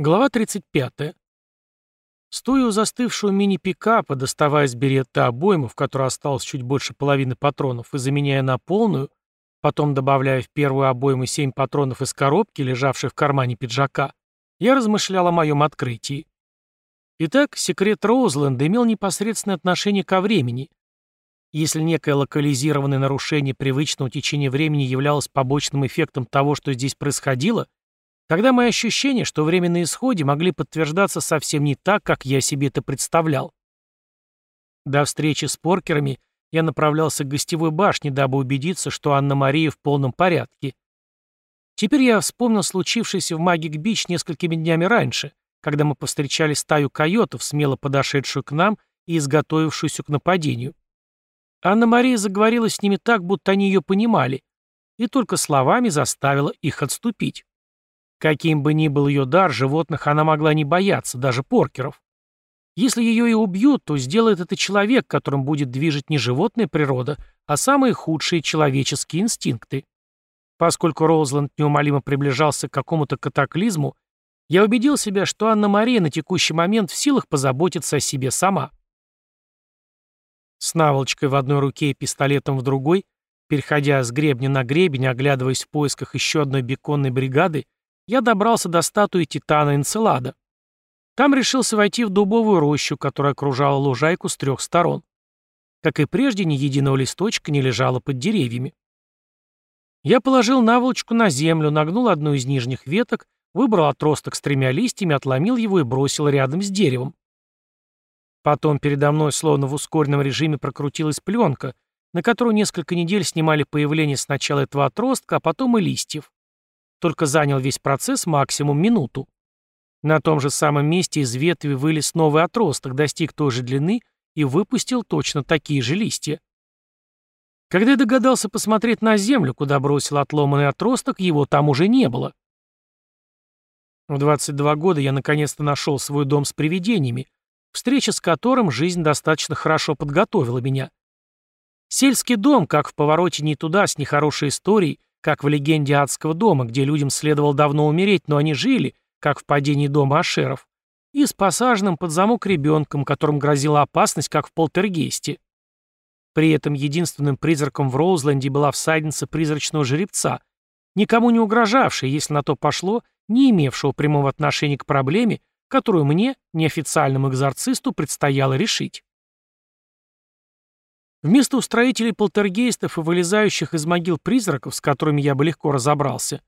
Глава 35. Стоя у застывшего мини-пикапа, доставая из берета обойму, в которой осталось чуть больше половины патронов, и заменяя на полную, потом добавляя в первую обойму семь патронов из коробки, лежавшей в кармане пиджака, я размышлял о моем открытии. Итак, секрет Роузленда имел непосредственное отношение ко времени. Если некое локализированное нарушение привычного течения времени являлось побочным эффектом того, что здесь происходило — Тогда мои ощущения, что время на исходе, могли подтверждаться совсем не так, как я себе это представлял. До встречи с поркерами я направлялся к гостевой башне, дабы убедиться, что Анна-Мария в полном порядке. Теперь я вспомнил случившееся в Магик-Бич несколькими днями раньше, когда мы повстречали стаю койотов, смело подошедшую к нам и изготовившуюся к нападению. Анна-Мария заговорила с ними так, будто они ее понимали, и только словами заставила их отступить. Каким бы ни был ее дар, животных она могла не бояться, даже поркеров. Если ее и убьют, то сделает это человек, которым будет движить не животная природа, а самые худшие человеческие инстинкты. Поскольку Роузланд неумолимо приближался к какому-то катаклизму, я убедил себя, что Анна-Мария на текущий момент в силах позаботиться о себе сама. С наволочкой в одной руке и пистолетом в другой, переходя с гребня на гребень, оглядываясь в поисках еще одной беконной бригады, я добрался до статуи Титана Энцелада. Там решился войти в дубовую рощу, которая окружала лужайку с трех сторон. Как и прежде, ни единого листочка не лежало под деревьями. Я положил наволочку на землю, нагнул одну из нижних веток, выбрал отросток с тремя листьями, отломил его и бросил рядом с деревом. Потом передо мной, словно в ускоренном режиме, прокрутилась пленка, на которую несколько недель снимали появление сначала этого отростка, а потом и листьев. Только занял весь процесс максимум минуту. На том же самом месте из ветви вылез новый отросток, достиг той же длины и выпустил точно такие же листья. Когда я догадался посмотреть на землю, куда бросил отломанный отросток, его там уже не было. В 22 года я наконец-то нашел свой дом с привидениями, встреча с которым жизнь достаточно хорошо подготовила меня. Сельский дом, как в повороте не туда, с нехорошей историей, как в легенде адского дома, где людям следовало давно умереть, но они жили, как в падении дома Ашеров, и с посаженным под замок ребенком, которым грозила опасность, как в полтергейсте. При этом единственным призраком в Роузленде была всадница призрачного жеребца, никому не угрожавшая, если на то пошло, не имевшего прямого отношения к проблеме, которую мне, неофициальному экзорцисту, предстояло решить. Вместо устроителей полтергейстов и вылезающих из могил призраков, с которыми я бы легко разобрался,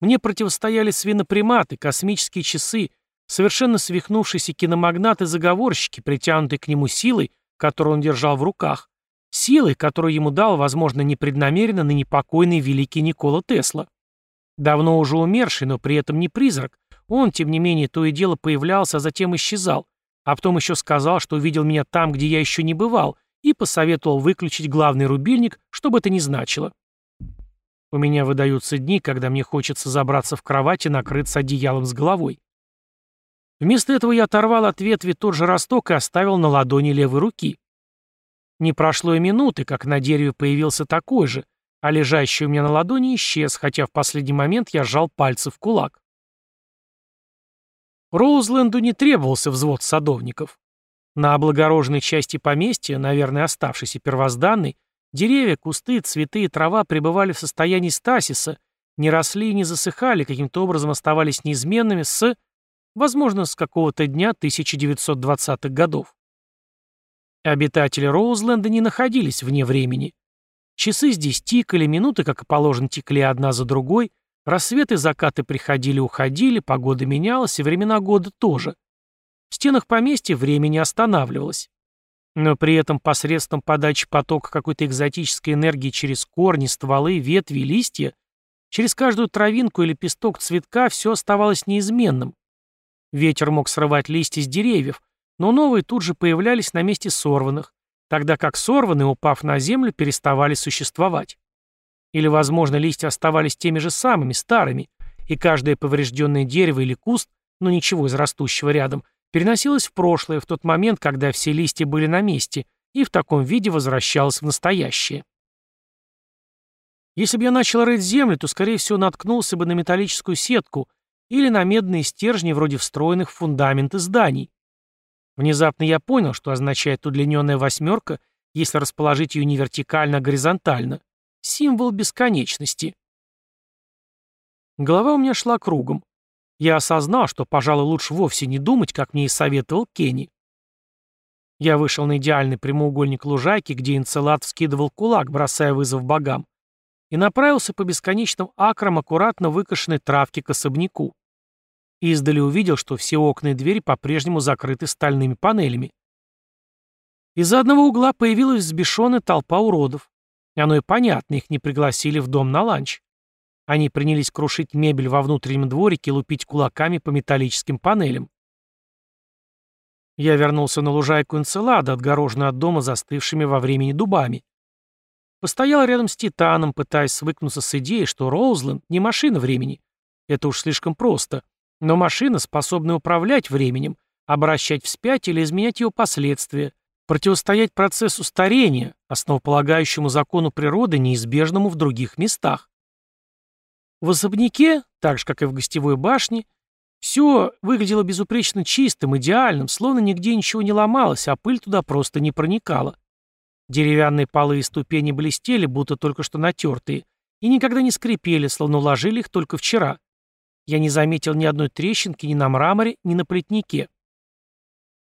мне противостояли свиноприматы, космические часы, совершенно свихнувшиеся киномагнаты-заговорщики, притянутые к нему силой, которую он держал в руках, силой, которую ему дал, возможно, непреднамеренно на непокойный великий Никола Тесла. Давно уже умерший, но при этом не призрак, он, тем не менее, то и дело появлялся, а затем исчезал, а потом еще сказал, что увидел меня там, где я еще не бывал, и посоветовал выключить главный рубильник, что бы это ни значило. У меня выдаются дни, когда мне хочется забраться в кровать и накрыться одеялом с головой. Вместо этого я оторвал от ветви тот же росток и оставил на ладони левой руки. Не прошло и минуты, как на дереве появился такой же, а лежащий у меня на ладони исчез, хотя в последний момент я сжал пальцы в кулак. Роузленду не требовался взвод садовников. На облагороженной части поместья, наверное, оставшейся первозданной, деревья, кусты, цветы и трава пребывали в состоянии стасиса, не росли и не засыхали, каким-то образом оставались неизменными с, возможно, с какого-то дня 1920-х годов. Обитатели Роузленда не находились вне времени. Часы здесь тикали, минуты, как и положено, текли одна за другой, рассветы и закаты приходили-уходили, погода менялась, и времена года тоже. В стенах поместья время не останавливалось. Но при этом посредством подачи потока какой-то экзотической энергии через корни, стволы, ветви, листья, через каждую травинку или лепесток цветка все оставалось неизменным. Ветер мог срывать листья с деревьев, но новые тут же появлялись на месте сорванных, тогда как сорванные, упав на землю, переставали существовать. Или, возможно, листья оставались теми же самыми, старыми, и каждое поврежденное дерево или куст, но ничего из растущего рядом, переносилась в прошлое, в тот момент, когда все листья были на месте, и в таком виде возвращалась в настоящее. Если бы я начал рыть землю, то, скорее всего, наткнулся бы на металлическую сетку, или на медные стержни вроде встроенных в фундаменты зданий. Внезапно я понял, что означает удлиненная восьмерка, если расположить ее не вертикально, а горизонтально. Символ бесконечности. Голова у меня шла кругом. Я осознал, что, пожалуй, лучше вовсе не думать, как мне и советовал Кенни. Я вышел на идеальный прямоугольник лужайки, где Инцелад вскидывал кулак, бросая вызов богам, и направился по бесконечным акрам аккуратно выкошенной травки к особняку. Издали увидел, что все окна и двери по-прежнему закрыты стальными панелями. Из-за одного угла появилась взбешенная толпа уродов. Оно и понятно, их не пригласили в дом на ланч. Они принялись крушить мебель во внутреннем дворике и лупить кулаками по металлическим панелям. Я вернулся на лужайку Энцелада, отгороженную от дома застывшими во времени дубами. Постоял рядом с Титаном, пытаясь свыкнуться с идеей, что Роузленд не машина времени. Это уж слишком просто. Но машина, способная управлять временем, обращать вспять или изменять его последствия, противостоять процессу старения, основополагающему закону природы, неизбежному в других местах. В особняке, так же, как и в гостевой башне, все выглядело безупречно чистым, идеальным, словно нигде ничего не ломалось, а пыль туда просто не проникала. Деревянные полы и ступени блестели, будто только что натертые, и никогда не скрипели, словно уложили их только вчера. Я не заметил ни одной трещинки ни на мраморе, ни на плетнике.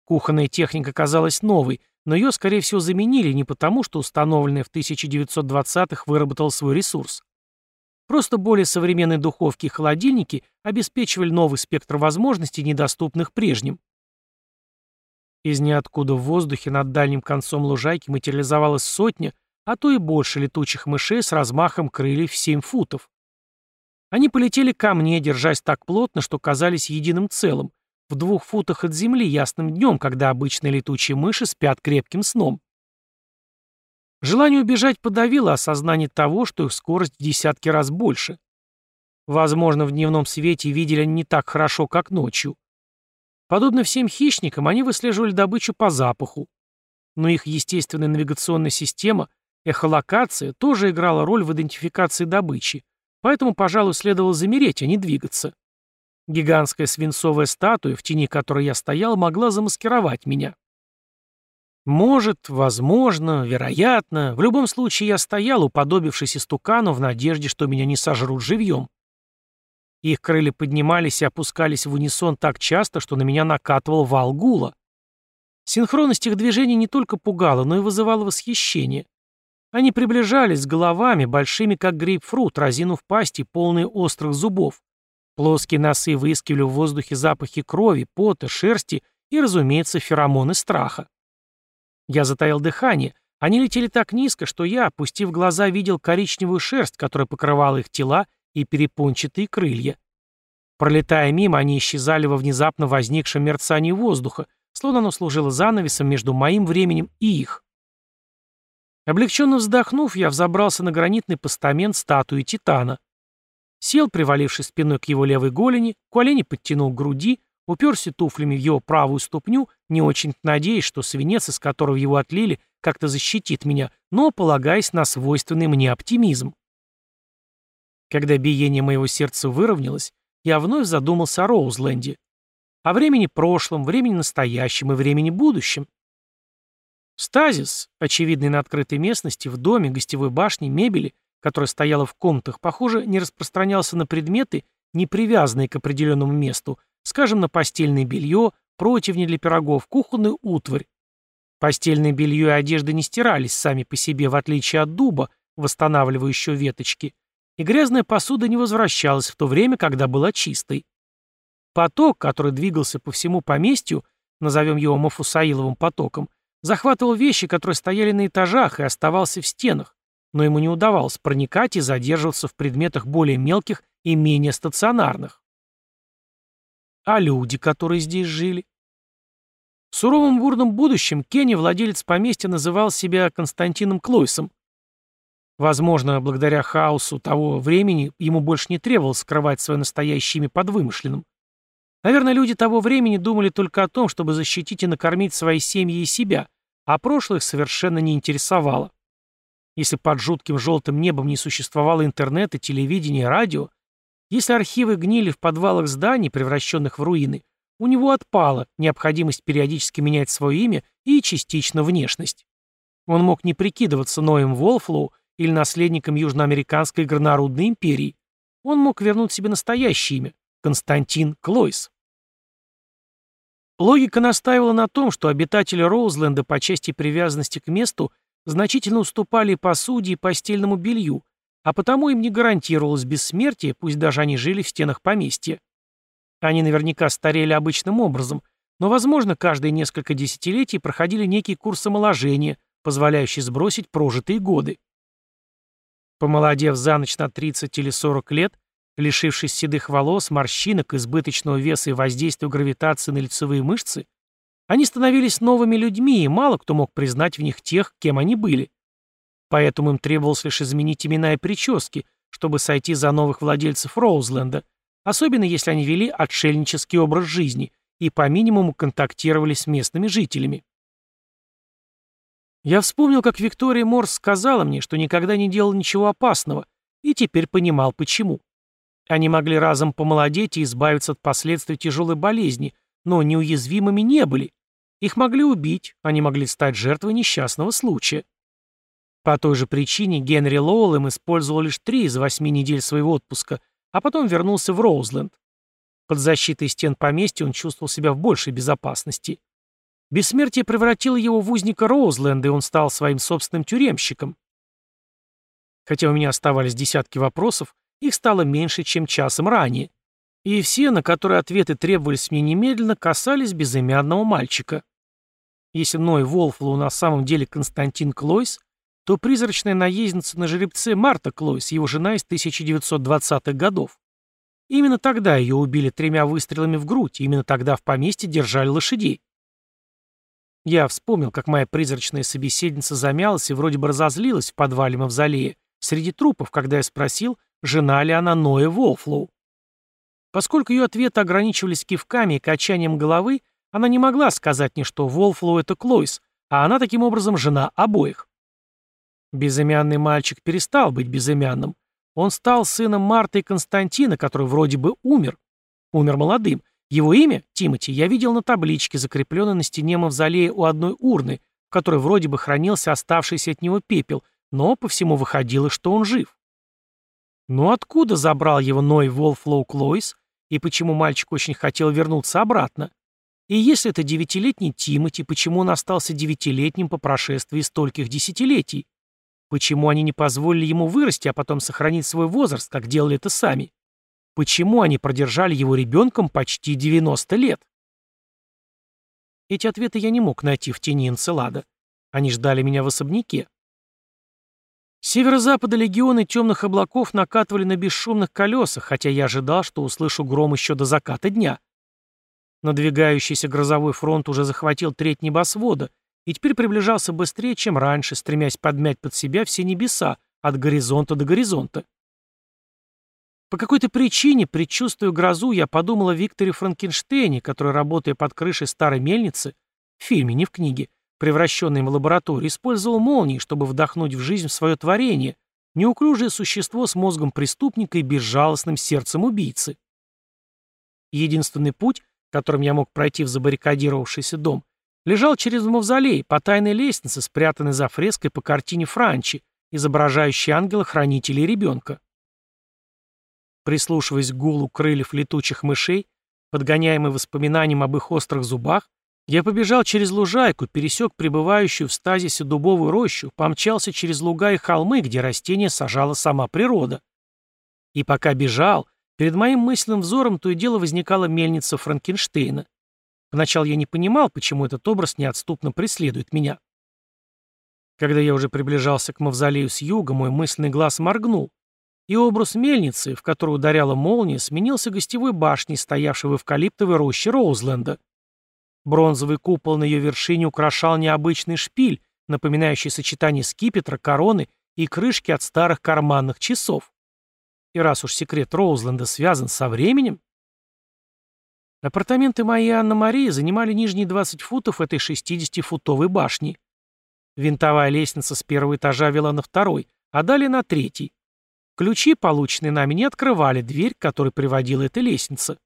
Кухонная техника казалась новой, но ее, скорее всего, заменили не потому, что установленная в 1920-х выработала свой ресурс. Просто более современные духовки и холодильники обеспечивали новый спектр возможностей, недоступных прежним. Из ниоткуда в воздухе над дальним концом лужайки материализовалась сотня, а то и больше летучих мышей с размахом крыльев в 7 футов. Они полетели ко мне, держась так плотно, что казались единым целым, в двух футах от земли ясным днем, когда обычные летучие мыши спят крепким сном. Желание убежать подавило осознание того, что их скорость в десятки раз больше. Возможно, в дневном свете видели они не так хорошо, как ночью. Подобно всем хищникам, они выслеживали добычу по запаху. Но их естественная навигационная система, эхолокация, тоже играла роль в идентификации добычи, поэтому, пожалуй, следовало замереть, а не двигаться. Гигантская свинцовая статуя, в тени которой я стоял, могла замаскировать меня. Может, возможно, вероятно. В любом случае я стоял, уподобившись истукану, в надежде, что меня не сожрут живьем. Их крылья поднимались и опускались в унисон так часто, что на меня накатывал вал гула. Синхронность их движений не только пугала, но и вызывала восхищение. Они приближались с головами, большими как грейпфрут, разинув пасти, полные острых зубов. Плоские носы выискивали в воздухе запахи крови, пота, шерсти и, разумеется, феромоны страха. Я затаил дыхание. Они летели так низко, что я, опустив глаза, видел коричневую шерсть, которая покрывала их тела, и перепончатые крылья. Пролетая мимо, они исчезали во внезапно возникшем мерцании воздуха, словно оно служило занавесом между моим временем и их. Облегченно вздохнув, я взобрался на гранитный постамент статуи Титана. Сел, привалившись спиной к его левой голени, колени подтянул к груди, уперся туфлями в его правую ступню, не очень надеясь, что свинец, из которого его отлили, как-то защитит меня, но полагаясь на свойственный мне оптимизм. Когда биение моего сердца выровнялось, я вновь задумался о Роузленде. О времени прошлом, времени настоящем и времени будущем. Стазис, очевидный на открытой местности, в доме, гостевой башне, мебели, которая стояла в комнатах, похоже, не распространялся на предметы, не привязанные к определенному месту, скажем, на постельное белье, противни для пирогов, кухонную утварь. Постельное белье и одежда не стирались сами по себе, в отличие от дуба, восстанавливающего веточки, и грязная посуда не возвращалась в то время, когда была чистой. Поток, который двигался по всему поместью, назовем его Мафусаиловым потоком, захватывал вещи, которые стояли на этажах и оставался в стенах, но ему не удавалось проникать и задерживаться в предметах более мелких и менее стационарных. А люди, которые здесь жили? В суровом бурном будущем Кенни, владелец поместья, называл себя Константином Клойсом. Возможно, благодаря хаосу того времени ему больше не требовалось скрывать свое настоящее имя под вымышленным. Наверное, люди того времени думали только о том, чтобы защитить и накормить свои семьи и себя, а прошлое их совершенно не интересовало. Если под жутким желтым небом не существовало интернета, телевидения радио, Если архивы гнили в подвалах зданий, превращенных в руины, у него отпала необходимость периодически менять свое имя и частично внешность. Он мог не прикидываться Ноем Волфлоу или наследником Южноамериканской горнорудной империи. Он мог вернуть себе настоящее имя – Константин Клойс. Логика настаивала на том, что обитатели Роузленда по части привязанности к месту значительно уступали по суде и постельному белью, а потому им не гарантировалось бессмертие, пусть даже они жили в стенах поместья. Они наверняка старели обычным образом, но, возможно, каждые несколько десятилетий проходили некий курс омоложения, позволяющий сбросить прожитые годы. Помолодев за ночь на 30 или 40 лет, лишившись седых волос, морщинок, избыточного веса и воздействия гравитации на лицевые мышцы, они становились новыми людьми, и мало кто мог признать в них тех, кем они были. Поэтому им требовалось лишь изменить имена и прически, чтобы сойти за новых владельцев Роузленда, особенно если они вели отшельнический образ жизни и по минимуму контактировали с местными жителями. Я вспомнил, как Виктория Морс сказала мне, что никогда не делал ничего опасного, и теперь понимал, почему. Они могли разом помолодеть и избавиться от последствий тяжелой болезни, но неуязвимыми не были. Их могли убить, они могли стать жертвой несчастного случая. По той же причине Генри Лоуэлл использовал лишь три из восьми недель своего отпуска, а потом вернулся в Роузленд. Под защитой стен поместья он чувствовал себя в большей безопасности. Бессмертие превратило его в узника Роузленда, и он стал своим собственным тюремщиком. Хотя у меня оставались десятки вопросов, их стало меньше, чем часом ранее. И все, на которые ответы требовались мне немедленно, касались безымянного мальчика. Если Ной Волфлоу на самом деле Константин Клойс, то призрачная наездница на жеребце Марта Клойс, его жена из 1920-х годов. Именно тогда ее убили тремя выстрелами в грудь, именно тогда в поместье держали лошадей. Я вспомнил, как моя призрачная собеседница замялась и вроде бы разозлилась в подвале Мавзолея, среди трупов, когда я спросил, жена ли она Ноя Волфлоу. Поскольку ее ответы ограничивались кивками и качанием головы, она не могла сказать мне, что Волфлоу — это Клойс, а она таким образом жена обоих. Безымянный мальчик перестал быть безымянным. Он стал сыном Марты и Константина, который вроде бы умер. Умер молодым. Его имя, Тимати, я видел на табличке, закрепленной на стене мавзолея у одной урны, в которой вроде бы хранился оставшийся от него пепел, но по всему выходило, что он жив. Но откуда забрал его Ной Волфлоу Клойс, и почему мальчик очень хотел вернуться обратно? И если это девятилетний Тимати, почему он остался девятилетним по прошествии стольких десятилетий? Почему они не позволили ему вырасти, а потом сохранить свой возраст, как делали это сами? Почему они продержали его ребенком почти 90 лет? Эти ответы я не мог найти в тени Энцелада. Они ждали меня в особняке. С северо-запада легионы темных облаков накатывали на бесшумных колесах, хотя я ожидал, что услышу гром еще до заката дня. Надвигающийся грозовой фронт уже захватил треть небосвода, и теперь приближался быстрее, чем раньше, стремясь подмять под себя все небеса, от горизонта до горизонта. По какой-то причине, предчувствуя грозу, я подумал о Викторе Франкенштейне, который, работая под крышей старой мельницы, в фильме, не в книге, превращенной в лабораторию, использовал молнии, чтобы вдохнуть в жизнь свое творение, неуклюжее существо с мозгом преступника и безжалостным сердцем убийцы. Единственный путь, которым я мог пройти в забаррикадировавшийся дом, лежал через мавзолей, по тайной лестнице, спрятанной за фреской по картине Франчи, изображающей ангела-хранителя ребенка. Прислушиваясь к гулу крыльев летучих мышей, подгоняемый воспоминанием об их острых зубах, я побежал через лужайку, пересек пребывающую в стазисе дубовую рощу, помчался через луга и холмы, где растения сажала сама природа. И пока бежал, перед моим мысленным взором то и дело возникала мельница Франкенштейна. Поначалу я не понимал, почему этот образ неотступно преследует меня. Когда я уже приближался к мавзолею с юга, мой мысленный глаз моргнул, и образ мельницы, в которую ударяла молния, сменился гостевой башней, стоявшей в эвкалиптовой роще Роузленда. Бронзовый купол на ее вершине украшал необычный шпиль, напоминающий сочетание скипетра, короны и крышки от старых карманных часов. И раз уж секрет Роузленда связан со временем, Апартаменты моей Анна-Марии занимали нижние 20 футов этой 60-футовой башни. Винтовая лестница с первого этажа вела на второй, а далее на третий. Ключи, полученные нами, не открывали дверь, к которой приводила эта лестница.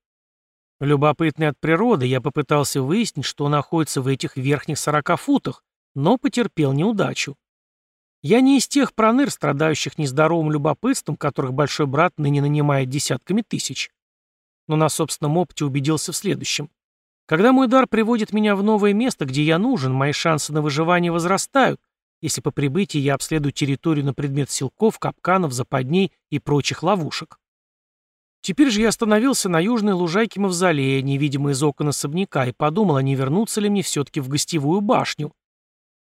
Любопытный от природы, я попытался выяснить, что находится в этих верхних сорока футах, но потерпел неудачу. Я не из тех проныр, страдающих нездоровым любопытством, которых большой брат ныне нанимает десятками тысяч. Но на собственном опыте убедился в следующем. Когда мой дар приводит меня в новое место, где я нужен, мои шансы на выживание возрастают, если по прибытии я обследую территорию на предмет силков, капканов, западней и прочих ловушек. Теперь же я остановился на южной лужайке Мавзолея, невидимо из окон особняка, и подумал, а не вернуться ли мне все-таки в гостевую башню.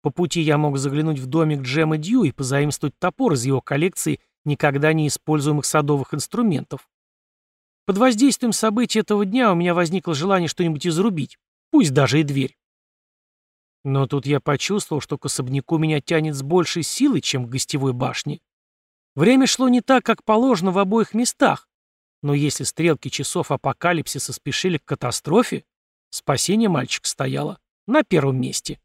По пути я мог заглянуть в домик Джема Дью и позаимствовать топор из его коллекции никогда не используемых садовых инструментов. Под воздействием событий этого дня у меня возникло желание что-нибудь изрубить, пусть даже и дверь. Но тут я почувствовал, что к особняку меня тянет с большей силой, чем к гостевой башне. Время шло не так, как положено в обоих местах, но если стрелки часов апокалипсиса спешили к катастрофе, спасение мальчика стояло на первом месте.